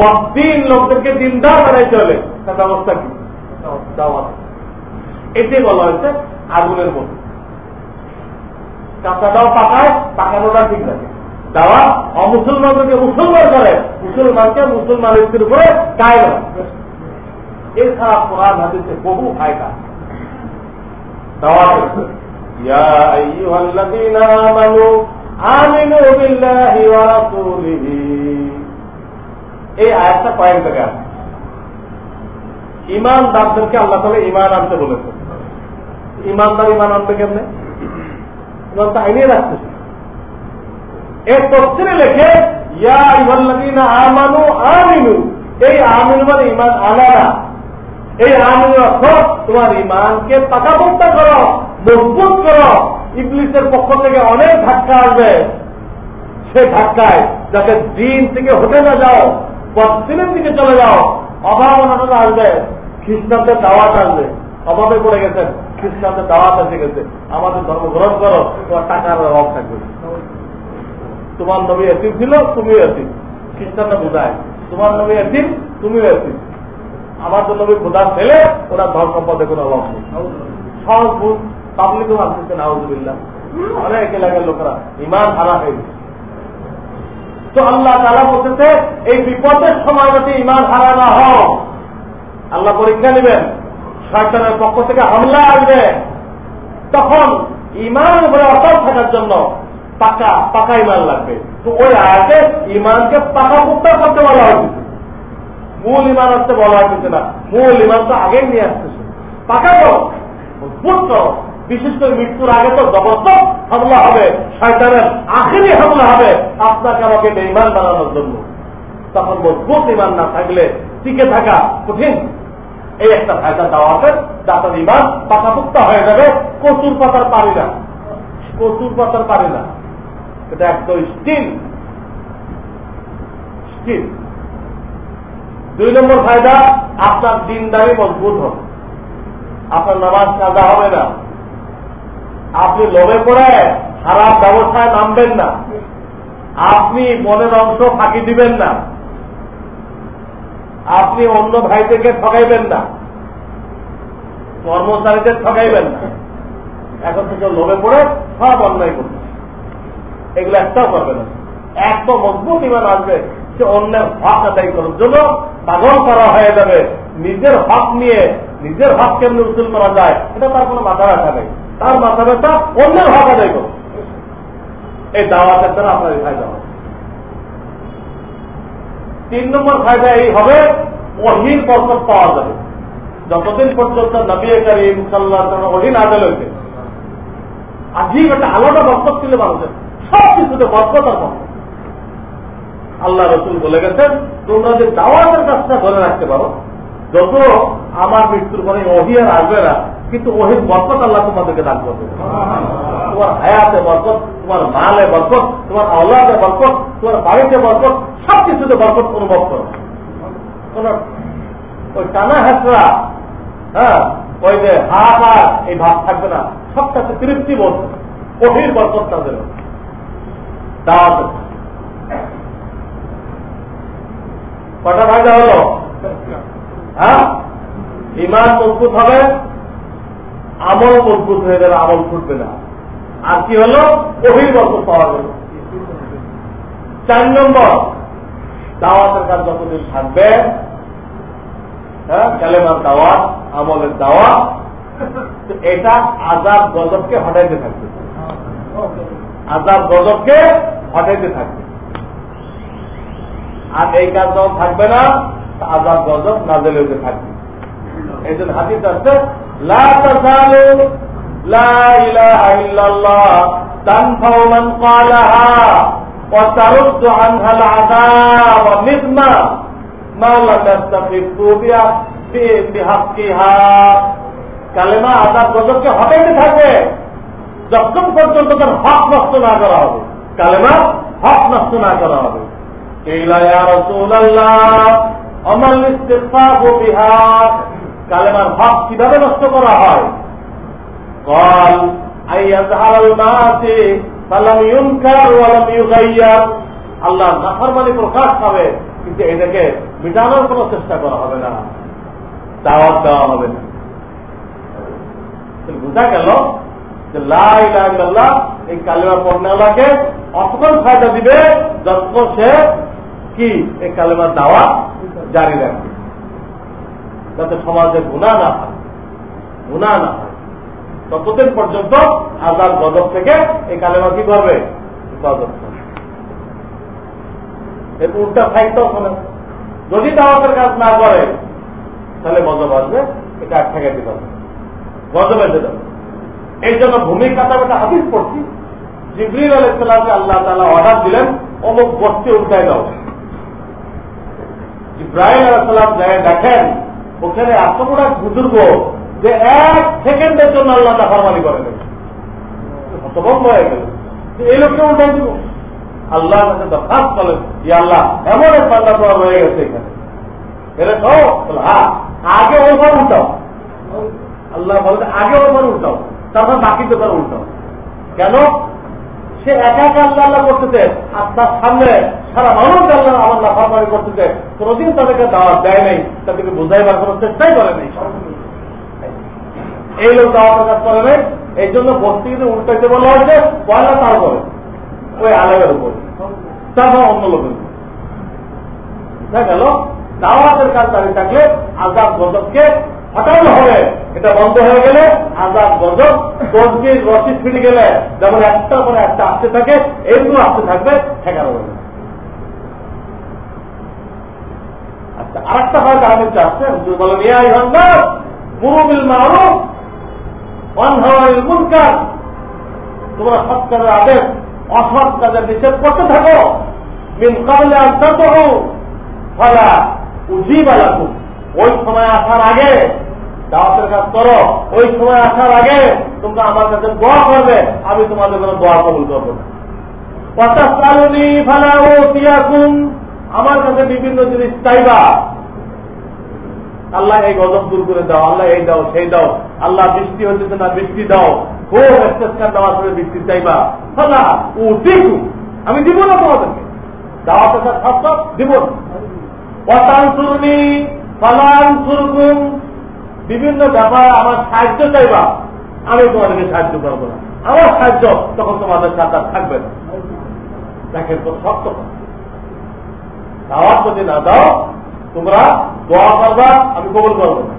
বদিন লোকদেরকে দিনদার বানাইতে হলে তার ব্যবস্থা কি? দাওয়াত। এটাই বলা হয়েছে আগুনের মধ্যে কাঁচাটাও পাকায় পাকানোটা ঠিক থাকে দাওয়া অমুসলমানদেরকে মুসলমান করে, মুসলমানকে মুসলমান ব্যক্তির উপরে কায়দা এছাড়া কোরআন এই ইমানদারদেরকে আল্লাহ তাহলে ইমান আনতে বলেছে ইমানদার ইমান আনবে কেমনে? করো, মজবুত পক্ষ থেকে অনেক ধাক্কা আসবে। সে ধাক্কায় যাতে দিন থেকে হতে না যাও পশ্চিমের দিকে চলে যাও। অভাব অনটন আসবে খ্রিস্টানদের দাওয়াত আসবে। অভাবে পড়ে গেছেন। খ্রিস্টানদের দাওয়াত এসে গেছে। আমাদের ধর্ম গ্রহণ করো, তোমার টাকার অভাব থাকবে। তোমার নবী এসিম ছিল, তুমিও এসিম। খ্রিস্টানরা বোঝায়, তোমার নবী এসিম, তুমিও এসিম। আমার তো নবী বোঝার ছেলে ওরা ধর্ম সম্পদে কোনো অভাব নেই। সহজ ভুল পাবলিকও মানতেছে নাউজুবিল্লাহ। অনেক এলাকার লোকেরা ইমান হারা হয়ে গেছে। তো আল্লাহ তালা বলতেছে, এই বিপদের সময় যাতে ইমান হারা না হোক আল্লাহ পরীক্ষা নেবেন। শয়তানের পক্ষ থেকে হামলা আসবে, তখন ইমান উপরে অটল থাকার জন্য পাকা পাকা ইমান লাগবে। তো ওই আয়াতে ইমানকে পাকা মুক্ত করতে বলা হয়েছে। মূল ইমান আসতে বলা হয়েছে না। মূল ইমান তো আগেই নিয়ে আসতেছে। পাকা করো মজবুত বিশেষ করে মৃত্যুর আগে তো জবরদস্ত হামলা হবে, শয়তানের আখেরি হামলা হবে আপনাকে আমাকে ইমান বানানোর জন্য। তখন মজবুত ইমান না থাকলে টিকে থাকা কঠিন। এই একটা ফায়দা দেওয়া হবে যাতে ইমান পাকাপুক্তা হয়ে যাবে, কচুর পাতার পারি না। কচুর পাতার পারি না। এটা একদম স্টিল স্টিল দুই নম্বর ফায়দা, আপনার দিনদারি মজবুত হবে। আপনার নামাজ কাজা হবে না। আপনি লোভে পড়ে খারাপ ব্যবস্থায় নামবেন না। আপনি মনের অংশ ফাঁকি দিবেন না। আপনি অন্য ভাইদেরকে ঠকাইবেন না। কর্মচারীদের ঠকাইবেন না। এখন থেকে লোভে পড়ে, সব অন্যায় করবে এগুলো একটাও করবে না। এত মজবুত ইমান আসবে যে অন্যের হক আদায় করার জন্য পাগল করা হয়ে যাবে। নিজের হক নিয়ে, নিজের হক কেমনি উচুল করা যায়, এটা তার কোনো মাথা ব্যথা নেই। তার মাথা ব্যথা অন্যের হক আদায় করবে। এই দাওয়াতের দ্বারা আপনার ফায়দা হবে তিন নম্বর ফায়দা এই হবে ওহির বরকত পাওয়া যাবে। যতদিন পর্যন্ত নবী করিম সাল্লাহ ওহি নাজল হয়েছে আজীব একটা আলাদা বরকত ছিল মানুষের। সব কিছুতে বরকত আর বরকত। আল্লাহ রসুল বলে গেছেন, তোমরা যে দাওয়াতের কাজটা ধরে রাখতে পারো, যত আমার মৃত্যুর পরে ওহি আর আসবে না কিন্তু ওহির বরকত আল্লাহ তোমাদেরকে দান করবে। তোমার হায়াতে বরকত, তোমার মালে বরকত, তোমার আল্লাহতে বরকত, তোমার বাড়িতে বরকত সব কিছুতে বরকত অনুভব করো। ওই টানা হ্যাঁ ওই যে হাহাকার এই ভাব থাকবে না। সবটাতে তৃপ্তি বলছে ওহির বরকত তাদের। দাওয়াত কটা ফায়দা হলো? হ্যাঁ? ইমান মজবুত হবে? আমল মজবুত হয়ে গেলে আমল ফুটবে না। আর কি হলো? অভিবর্ত পাওয়া গেল। চার নম্বর, দাওয়াতের কাজ যতদিন থাকবে হ্যাঁ কালেমার দাওয়াত, আমলের দাওয়াত এটা আজাদ গজবকে হটাইতে থাকবে। আজাদ গজবকে হটাইতে থাকবে। আর এই কাজ যখন থাকবে না আজাদ গজব নাজেল থাকবে। এই জন্য হাতিতে আছে লা তাসালু لا إله إلا الله تنفع من قالها وترد عنها العذاب والنقمة ما لم يستخفوا بحقها কালেমা আজাদ গজবকে হটাইতে থাকে যতক্ষণ পর্যন্ত তার হক নষ্ট না করা হবে কালেমা হক নষ্ট না করা হবে অমল কালেমার ভাব কীভাবে নষ্ট করা হয়? কল আল্লাহ নাফরমানি প্রকাশ পাবে, কিন্তু এটাকে মিটানোর কোন চেষ্টা করা হবে না। দাওয়াত দেওয়া হবে না। বোঝা গেল যে লাইল্লাহ এই কালেমা পণ্যালাকে অতক্ষণ ফায়দা দিবে যতক্ষণ সে কি এই কালেমার দাওয়া জারি রাখবে। যাতে সমাজে গুণা না হয়। গুণা না হয়। ততদিন পর্যন্ত আজাদ গজব থেকে এই কালেমা কি করবে? উল্টা সাইডটাও শোনে। যদি দাওয়াতের কাজ না করে, তাহলে গজব আসবে, এটা এক ঠেকাইতে পারবে। গজব এসে যাবে এই জন্য ভূমিকাটা একটা হাদিস পড়ছি। জিবরিল আলাইসাল্লামকে আল্লাহ তালা অর্ডার দিলেন, অমুক বস্তি উল্টায় দাও। ইব্রাহিম আলাইসাল্লাম যায় দেখেন ওখানে এত বড় এক বুজুর্গ যে এক সেকেন্ডের জন্য আল্লাহ নাফারমানি করে দেবে হতভম্ব হয়ে গেল। এই লোককে উল্টাই দিব আল্লাহ দরখাস্ত যে আল্লাহ, এমন এক পাল্লা তোমার রয়ে গেছে এখানে। এটা তো হ্যাঁ আগে ওভার উল্টাও। আল্লাহ বলতে আগে ওভার উল্টাও, তারপর বাকি দোকান উল্টাও। কেন? সে একা একা আল্লাহ আল্লাহ করতেছে, আর তার সামনে সারা মানুষ আল্লাহ আমার নাফারমানি করতেছে। কোনোদিন তাদেরকে দাওয়াত দেয় নাই, তাদেরকে বোঝাইবার কোনো চেষ্টাই করে নেই। এই লোক দাওয়াতের কাজ করে নাই, এই জন্য বস্তি কিন্তু উল্টাইতে বলা হয়েছে পয়লা তার করে ওই আলেমের উপর। তারপর অন্য লোকের দেখা গেল। দাওয়াতের কাজ দাঁড়িয়ে থাকলে আজাদ গজবকে হটানো হবে। এটা বন্ধ হয়ে গেলে আজাদ গজব দশদিন রসিদ ফিরে গেলে, যেমন একটা পরে একটা আসতে থাকে এইগুলো আসতে থাকবে ঠেকানো হবে আর একটা হয় আমি চাচ্ছে বলেন ইয়াই হন্না মুরুবিল তোমরা সৎ কাজের আদেশ, অসৎ কাজের নিষেধ করতে থাকো। মিন কাবলে আন্তত ফলা উজিব আলাকুম ওই সময় আসার আগে, দাওয়াতের কাজ করো। ওই সময় আসার আগে তোমরা আমার কাছে দোয়া করবে, আমি তোমাদের কোনো দোয়া কবুল করব। না কথা কালনি ফালা ও আমার কাছে বিভিন্ন জিনিস চাইবা। আল্লাহ এই গজব দূর করে দাও, আল্লাহ এই দাও, সেই দাও। আল্লাহ বৃষ্টি হচ্ছে না, বৃষ্টি দাও। খুব এক্সেসকার দেওয়ার পরে বৃষ্টি চাইবা। ফালা ও দেখু আমি দিব না তোমাদেরকে। দাওয়াতের কাজ সব দিব। অতাংশুরনি ফালাংশুরকুম বিভিন্ন ব্যাপারে আমার সাহায্য চাইবা। আমি তোমাদেরকে সাহায্য করব না। আমার সাহায্য তখন তোমাদের সাথে থাকবে না। দেখেন তো শক্ত দাওয়াত যদি না দাও, তোমরা দোয়া করবা, আমি কবল করব না।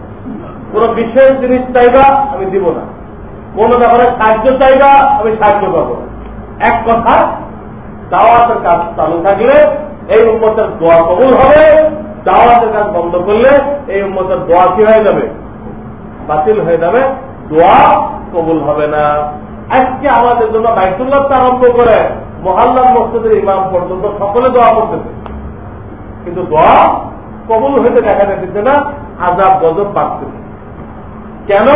কোন বিশেষ জিনিস চাইবা, আমি দিব না। কোন ব্যাপারে সাহায্য চাইবা, আমি সাহায্য করব এক কথা, দাওয়াতের কাজ চালু থাকলে এই উন্মতের দোয়া কবুল হবে। দাওয়াতের কাজ বন্ধ করলে এই উন্মতের দোয়া কি হয়ে যাবে? বাতিল হয়ে যাবে। দোয়া কবুল হবে না। আজকে আমাদের জন্য বাইতুল্লাহ আরম্ভ করে মহাল্লার মসজিদের ইমাম পর্যন্ত সকলে দোয়া করতেছে। কিন্তু দোয়া কবুল হইতে দেখা যাচ্ছে না আজাব গজব বাড়তেছে কেন?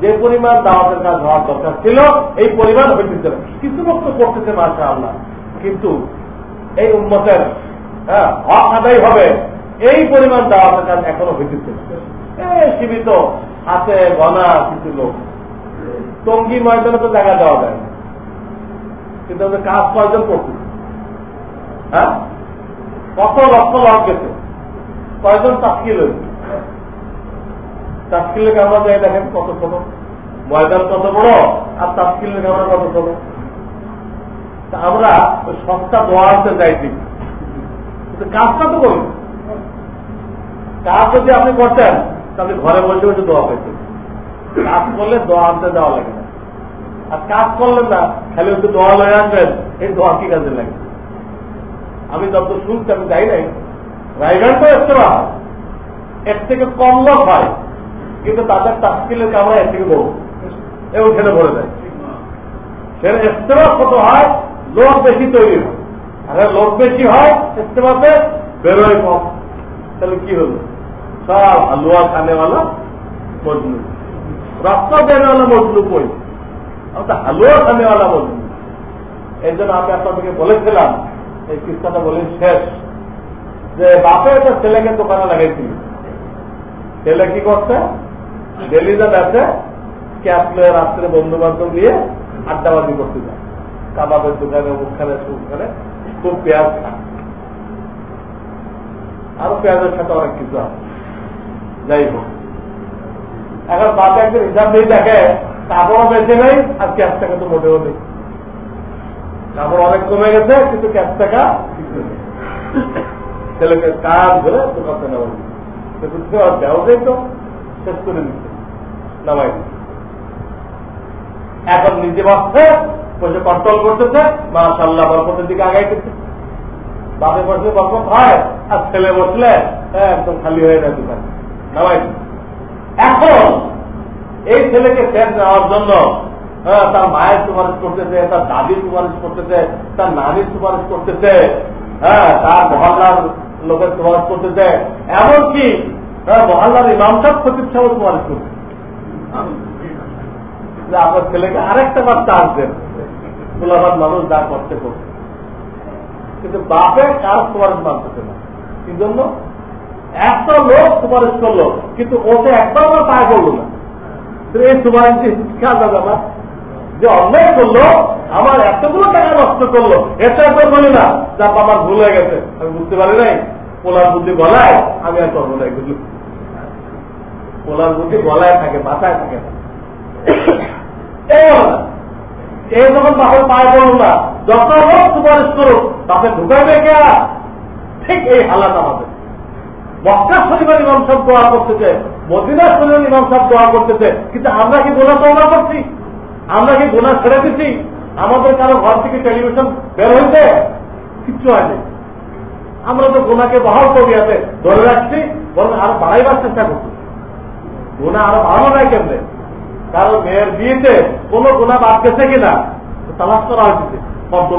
যে পরিমাণ দাওয়াতের কাজ হওয়ার দরকার ছিল, এই পরিমাণ হইতেছে না। কিছু লোক তো করতেছে মাসা আল্লাহ কিন্তু এই উন্মতের হ্যাঁ হক আদায় হবে, এই পরিমাণ দাওয়াতের কাজ এখনও হইতেছে সীমিত হাতে গনা কিছু লোক। টঙ্গি ময়দানে তো জায়গা দেওয়া যায় কিন্তু কাজ কয়জন করছে? হ্যাঁ? কত লক্ষ লক গেছে? কয়জন তাস্কিল হয়েছে? তাস্কিলের ক্যামেরা যায় দেখেন কত ছোট। ময়দান কত বড় আর তাস্কিলের ক্যামেরা কত ছোট। আমরা ওই সস্তা দোয়া আনতে চাইছি কিন্তু কাজটা তো করুন। কাজ যদি আপনি করতেন, তাহলে ঘরে বসে বসে দোয়া পেতেন কাজ করলে দোয়া আনতে দেওয়া লাগে না। আর কাজ করলেন না, খালি একটু দোয়া লয়ে আনবেন এই দোয়া কি কাজে লাগে? আমি যত শুনছি আমি যাই নাই। রায়গঞ্জ তো ইস্তেমা এর থেকে কম লোক হয়। কিন্তু তাদের তাস্কিলের কামরা এর থেকে বহু এ ওখানে ভরে দেয়। সেটা ইস্তেমা কত হয়? লোক বেশি তৈরি হয়। আর লোক বেশি হয়, ইস্তেমাতে বেরোয় কম। তাহলে কি হলো? সব হালুয়া খানেওয়ালা মজলু রাস্তা দেনেওয়ালা মজলু কই? আমরা হালুয়া খানেওয়ালা মজলু এই জন্য আমি আপনাদেরকে বলেছিলাম এই কিস্তাটা বলে শেষ। যে বাপে একটা ছেলেকে দোকানে লাগাইছিল ছেলে কি করছে? ডেলিতে আছে ক্যাশ লয়ে রাত্রে বন্ধু বান্ধব নিয়ে আড্ডাবাজি করতে যায়। কাবাবের দোকানে, মুখখানে সুখানে খুব পেঁয়াজ খায়। আরও পেঁয়াজের সাথে অনেক কিছু আছে। যাই হোক। এখন বাপে একদিন হিসাব দিয়ে দেখে কাপড়ও বেঁচে নেই আর ক্যাশ টাকা তো মোটেও নেই। কাপড় অনেক কমে গেছে, কিন্তু ক্যাশ টাকা ছেলেকে কাজ ধরে দোকানতে নেওয়া কিন্তু দেওয়া যাই তো, শেষ করে দিচ্ছে নামাই এখন নিজে বাঁচছে, বসে কন্ট্রোল করতেছে মাশাল্লাহ বরফতের দিকে আগাইতেছে বাপে বসে বরফত হয়, আর ছেলে বসলে একদম খালি হয়ে যায় দোকান নামাই এখন এই ছেলেকে শেষ নেওয়ার জন্য তার মায়ের সুপারিশ করতেছে, তার দাদির সুপারিশ করতেছে, তার নানির সুপারিশ করতেছে হ্যাঁ তার মহল্লার লোকের সুপারিশ করতেছে। এমনকি মহল্লার ইমাম সাহেব খতিব সাহেব সুপারিশ করছে আপনার ছেলেকে আরেকটা বার চান্স দেন। গোলাবাদ মানুষ যা করতে করছে। কিন্তু বাপে কার সুপারিশ মানতেছে না। কি জন্য? একটা লোক সুপারিশ করল, কিন্তু ওকে একবার পায়ে করল না। এই সুপারিশ যাবে আমার যে অন্যায় করল, আমার এতগুলো টাকা নষ্ট করল, এটা একবার বলি না। যা আমার ভুল হয়ে গেছে, আমি বুঝতে পারি নাই। পোলার বুদ্ধি বলায় আমি আর করব না এগুলো। পোলার বুদ্ধি গলায় থাকে, মাথায় থাকে এই যখন বাপের পায়ে না, যত লোক সুপারিশ করুক, বাপে ঢুকাইবে কে ঠিক এই হালাত আমাদের। মক্কা শরীফের ইমাম সব দোয়া করতেছে, মদিনা শরীফের ইমাম সব দোয়া করতেছে, কিন্তু আমরা কি গোনা তৌবা করছি? আমরা কি গোনা ছেড়ে দিচ্ছি? আমাদের কারও ঘর থেকে টেলিভিশন বের হয়েছে? কিচ্ছু হয়নি। আমরা তো গোনাকে বহাল করিয়াতে ধরে রাখছি, বরং আরও বাড়াইবার চেষ্টা করছি। গোনা আরও বাড়ানো নাই কেমনে? কারও মেয়ের বিয়েতে কোন গুণা বাদ গেছে কিনা? তালাশ করা হয়েছে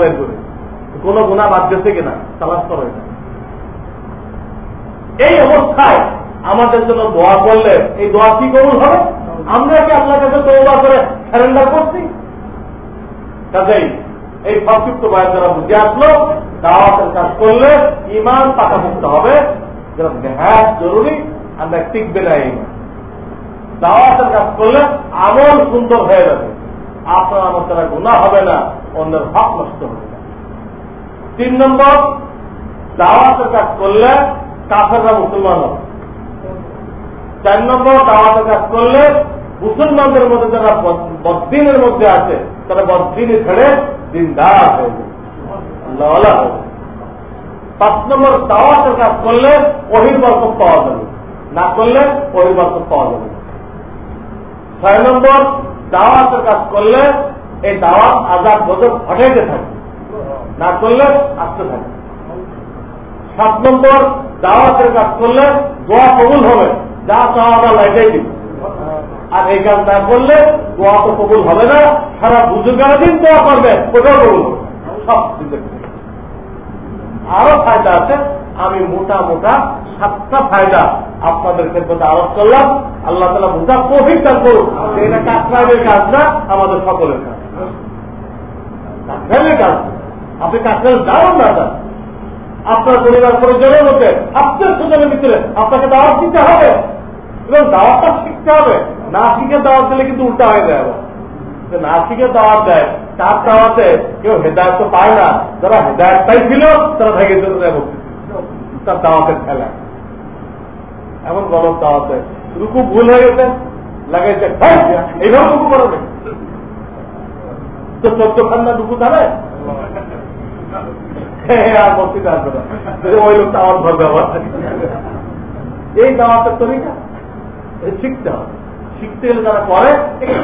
বের করে কোন গুণা বাদ গেছে কিনা? তালাশ করা হয়েছে। এই অবস্থায় আমাদের জন্য দোয়া করলে এই দোয়া কি কবুল হবে? আমরা কি আপনার কাছে দোয়া করে স্যারেন্ডার করছি? কাজেই এই সংক্ষিপ্ত বয়স যারা বুঝে আসলো, দাওয়াতের কাজ করলে ইমান পাকামুক্ত হবে। যেটা হ্যাঁ জরুরি, আমরা টিকবে না ইমান দাওয়াতের কাজ করলে আমল সুন্দর হয়ে যাবে। আপনার আমার তারা গুণা হবে না, অন্যের ভাব নষ্ট হবে না। তিন নম্বর, দাওয়াতের কাজ করলে কাফেররা মুসলমান হবে। চার নম্বর দাওয়াতের কাজ করলে মুসলমানদের মধ্যে যারা বদিনের মধ্যে আছে, তারা বদিনে ছেড়ে দিনদার হয়ে যাবে। পাঁচ নম্বর দাওয়াতের কাজ করলে বরকত পাওয়া যাবে। না করলে বরকত পাওয়া যাবে ছয় নম্বর দাওয়াতের কাজ করলে এই দাওয়াত আজাদ বদল ঘটাইতে থাকে। না করলে আসতে থাকে। সাত নম্বর দাওয়াতের কাজ করলে দোয়া কবুল হবে। যা চাওয়া আমরা এটাই আর এই কাজ না করলে দোয়া তো কবুল হবে না, সারা বুজুর্গার দিন দোয়া করবে ওটাও কবুল সব আরও ফায়দা আছে, আমি মোটা মোটা সাতটা ফায়দা আপনাদের ক্ষেত্রে আরোপ করলাম। আল্লাহ তালা মোটা প্রফিট দান করুন এটা কাকরাইলের কাজ না, আমাদের সকলের কাজ। কাকরাইলের কাজ। আপনি কাকরাইল যান না আপনার পরিবার পরিজনের মধ্যে, আপনার সুযোগের ভিতরে আপনাকে দাওয়াত দিতে হবে এবং দাওয়াতটা শিখতে হবে। না শিখে দাওয়াত দিলে কিন্তু উল্টা হয়ে যায় আবার। না শিখে দাওয়াত দেয়, তার দাওয়াতে কেউ হেদায়ত তো পায় না। যারা হেদায়ত ছিল, তারা ভেঙে চলে তার দাওয়াতের খেলা। এমন গরম দাওয়াতে। রুকু ভুল হয়ে গেছে, লাগাইছে এইভাবে রুকু করবে তো চোদ্দ খান্না রুকু দাঁড়ায় না। ওই লোকটা আমার ঘর ব্যবহার এই দাওয়াতের তরিকা। শিখতে হবে। শিখতে গেলে করে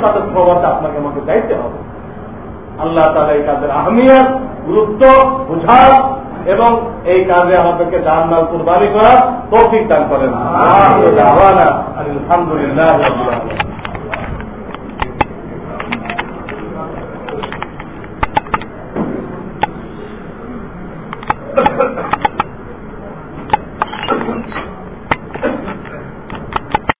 তাদের আপনাকে আমাকে হবে। আল্লাহ তালা এই কাজের আহমিয়ত, গুরুত্ব, বুঝার এবং এই কাজে আমাদেরকে দান মাল কুরবানি করার তৌফিক দান করেন। আলহামদুলিল্লাহ